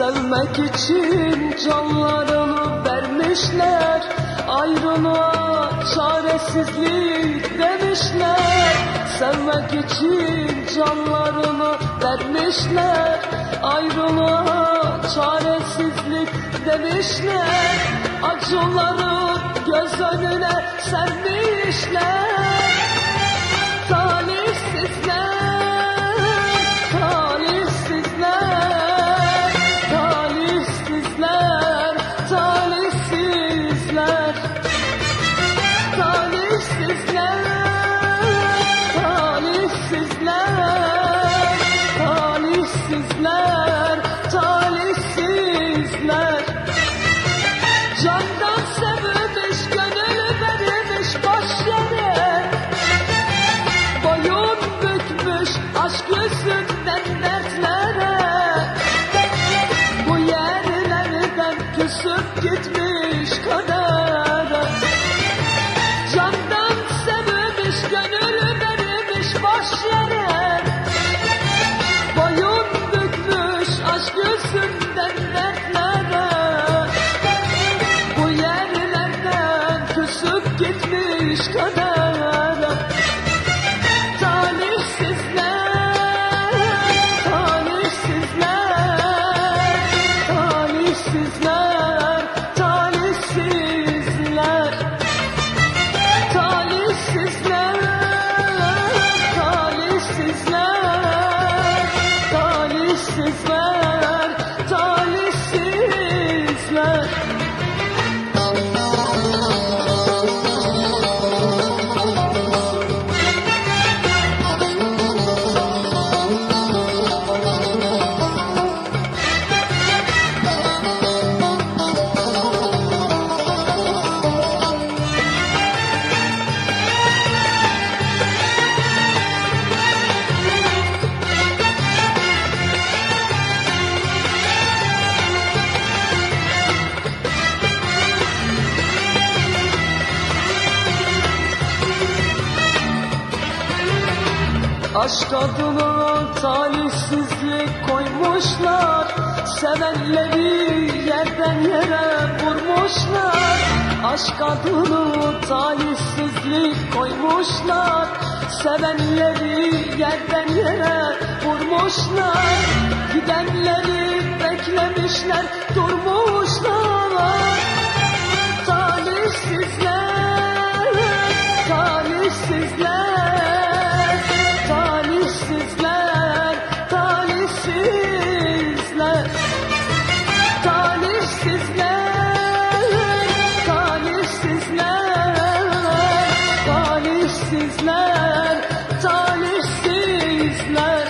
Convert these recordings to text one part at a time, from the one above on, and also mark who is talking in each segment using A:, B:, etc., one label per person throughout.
A: Sevmek için canlarını vermişler Ayrılığa çaresizlik demişler. Sevmek için canlarını vermişler Ayrılığa çaresizlik demişler. Acıları gitmiş kadere Aşk adına talihsizlik koymuşlar. Sevenleri yerden yere vurmuşlar. Aşk adına talihsizlik koymuşlar. Sevenleri yerden yere vurmuşlar. Gidenleri beklemişler durmuşlar talihsizler, talihsizler.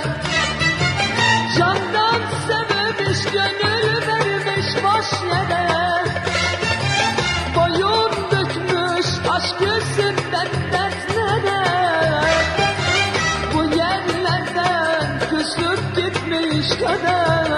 A: Candan sevmiş, gönül vermiş boş yere. Boyun bükmüş aşk yüzünden dertlere Bu yerlerden küsüp gitmiş kader